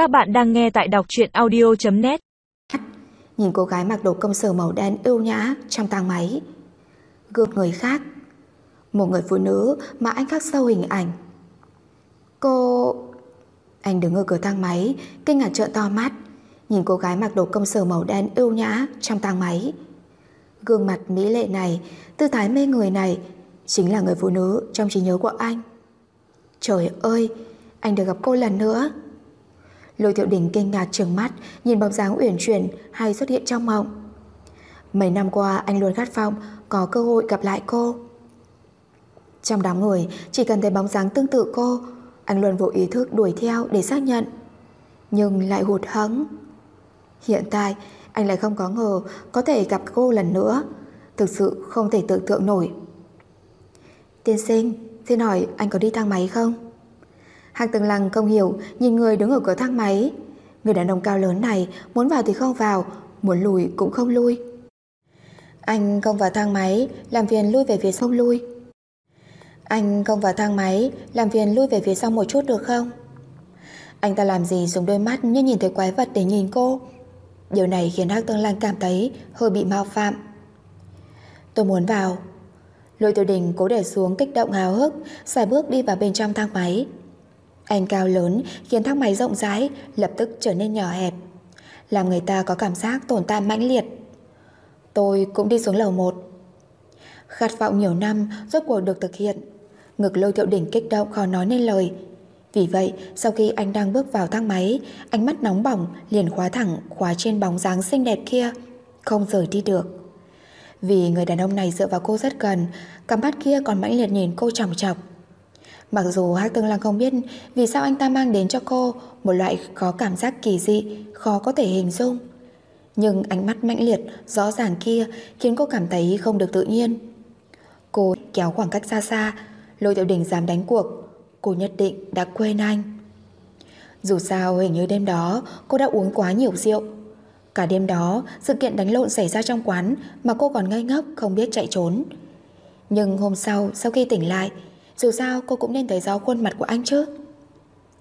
Các bạn đang nghe tại đọc truyện audio.net Nhìn cô gái mặc đồ công sở màu đen ưu nhã trong thang máy Gương người khác. Một người phụ nữ mà anh khắc sâu hình ảnh. Cô... Anh đứng ở cửa thang máy, Kinh ngạc trợn to mắt. Nhìn cô gái mặc đồ công sở màu đen ưu nhã trong thang máy. Gương mặt mỹ lệ này, Tư thái mê người này Chính là người phụ nữ trong trí nhớ của anh. Trời ơi, Anh được gặp cô lần nữa. Lôi Thiệu Đình kinh ngạc trừng mắt, Nhìn bóng dáng uyển chuyển hay xuất hiện trong mộng. Mấy năm qua, anh luôn khát vọng Có cơ hội gặp lại cô. Trong đám người, Chỉ cần thấy bóng dáng tương tự cô, Anh luôn vô ý thức đuổi theo để xác nhận. Nhưng lại hụt hẫng. Hiện tại, Anh lại không có ngờ Có thể gặp cô lần nữa. Thực sự không thể tưởng tượng nổi. Tiên sinh, Xin hỏi anh có đi thang máy không? Hàng Tường Lăng không hiểu, Nhìn người đứng ở cửa thang máy. Người đàn ông cao lớn này muốn vào thì không vào, Muốn lùi cũng không lui. Anh không vào thang máy, Làm phiền lui về phía sau lui. Anh không vào thang máy, Làm phiền lui về phía sau một chút được không? Anh ta làm gì dùng đôi mắt Như nhìn thấy quái vật để nhìn cô? Điều này khiến Hắc Tương Lan cảm thấy Hơi bị mạo phạm. Tôi muốn vào. Lôi tiểu đình cố để xuống kích động hào hức, Xài bước đi vào bên trong thang máy. Anh cao lớn, khiến thang máy rộng rãi, Lập tức trở nên nhỏ hẹp. Làm người ta có cảm giác tồn tại mãnh liệt. Tôi cũng đi xuống lầu 1 Khát vọng nhiều năm, Rốt cuộc được thực hiện. Ngực lôi thiệu đỉnh kích động khó nói nên lời. Vì vậy, sau khi anh đang bước vào thang máy, Ánh mắt nóng bỏng liền khóa thẳng Khóa trên bóng dáng xinh đẹp kia, Không rời đi được. Vì người đàn ông này dựa vào cô rất gần Cắm mắt kia còn mãnh liệt nhìn cô chòng chọc Mặc dù Hắc Tương Lăng không biết Vì sao anh ta mang đến cho cô Một loại có cảm giác kỳ dị Khó có thể hình dung. Nhưng ánh mắt mãnh liệt rõ ràng kia Khiến cô cảm thấy không được tự nhiên. Cô kéo khoảng cách xa xa Lôi tiểu đình dám đánh cuộc Cô nhất định đã quên anh. Dù sao hình như đêm đó Cô đã uống quá nhiều rượu. Cả đêm đó, sự kiện đánh lộn xảy ra trong quán mà cô còn ngây ngốc không biết chạy trốn. Nhưng hôm sau, sau khi tỉnh lại, dù sao cô cũng nên thấy rõ khuôn mặt của anh chứ.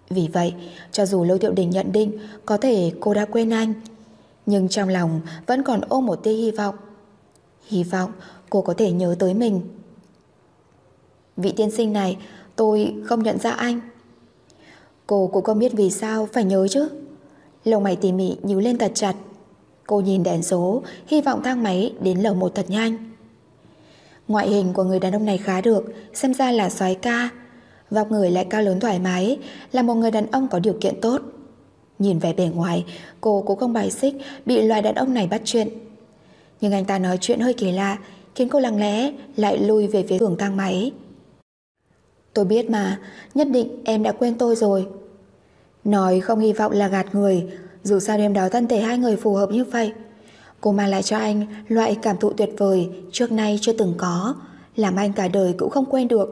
Vì vậy, cho dù Lưu Thiệu Đình nhận định có thể cô đã quên anh, nhưng trong lòng vẫn còn ôm một tia hy vọng. Hy vọng cô có thể nhớ tới mình. Vị tiên sinh này, tôi không nhận ra anh. Cô cũng không biết vì sao phải nhớ chứ. Lông mày tỉ mỉ nhíu lên thật chặt. Cô nhìn đèn số, hy vọng thang máy đến lầu một thật nhanh. Ngoại hình của người đàn ông này khá được, xem ra là soái ca. Vóc người lại cao lớn thoải mái, là một người đàn ông có điều kiện tốt. Nhìn vẻ bề ngoài, cô cũng không bài xích bị loài đàn ông này bắt chuyện. Nhưng anh ta nói chuyện hơi kỳ lạ, khiến cô lặng lẽ lại lùi về phía tường thang máy. Tôi biết mà, nhất định em đã quên tôi rồi. Nói không hy vọng là gạt người, dù sao đêm đó thân thể hai người phù hợp như vậy Cô mang lại cho anh loại cảm thụ tuyệt vời Trước nay chưa từng có Làm anh cả đời cũng không quên được.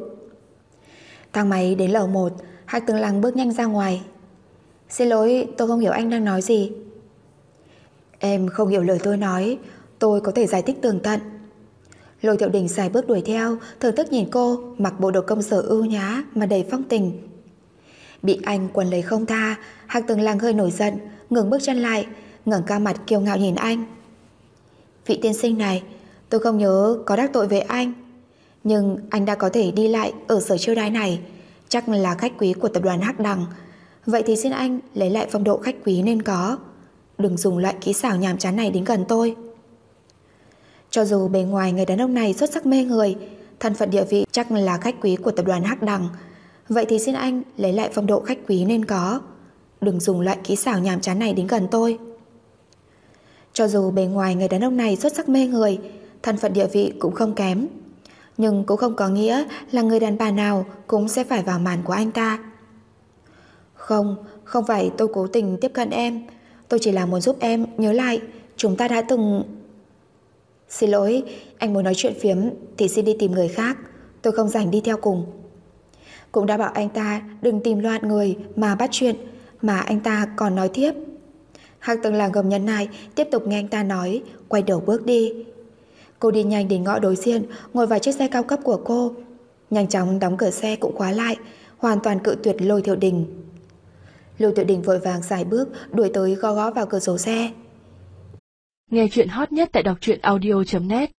Thang máy đến lầu 1 Hạc Tường Lăng bước nhanh ra ngoài. Xin lỗi tôi không hiểu anh đang nói gì. Em không hiểu lời tôi nói Tôi có thể giải thích tường tận. Lôi thiệu đình xài bước đuổi theo Thưởng thức nhìn cô Mặc bộ đồ công sở ưu nhá Mà đầy phong tình. Bị anh quần lấy không tha Hạc Tường Lăng hơi nổi giận ngừng bước chân lại, ngẩng cao mặt kiêu ngạo nhìn anh. Vị tiên sinh này, tôi không nhớ có đắc tội với anh, nhưng anh đã có thể đi lại ở sở chiêu đái này, chắc là khách quý của tập đoàn Hắc Đằng. Vậy thì xin anh lấy lại phong độ khách quý nên có. Đừng dùng loại kỹ xảo nhàm chán này đến gần tôi. Cho dù bề ngoài người đàn ông này xuất sắc mê người, thân phận địa vị chắc là khách quý của tập đoàn Hắc Đằng. Vậy thì xin anh lấy lại phong độ khách quý nên có. Đừng dùng loại kỹ xảo nhàm chán này đến gần tôi cho dù bề ngoài người đàn ông này xuất sắc mê người Thân phận địa vị cũng không kém. Nhưng cũng không có nghĩa là người đàn bà nào cũng sẽ phải vào màn của anh ta. Không, không phải tôi cố tình tiếp cận em. Tôi chỉ là muốn giúp em nhớ lại Chúng ta đã từng... Xin lỗi, anh muốn nói chuyện phiếm Thì xin đi tìm người khác. Tôi không rảnh đi theo cùng. Cũng đã bảo anh ta đừng tìm loạn người Mà bắt chuyện mà anh ta còn nói tiếp. Hạc từng làng gầm nhận này tiếp tục nghe anh ta nói, quay đầu bước đi. Cô đi nhanh đến ngõ đối diện, ngồi vào chiếc xe cao cấp của cô. Nhanh chóng đóng cửa xe cũng khóa lại, hoàn toàn cự tuyệt lôi thiệu đình. Lôi thiệu Đình vội vàng dài bước Đuổi tới gõ gõ vào cửa sổ xe Nghe chuyện hot nhất tại đọc truyện audio.net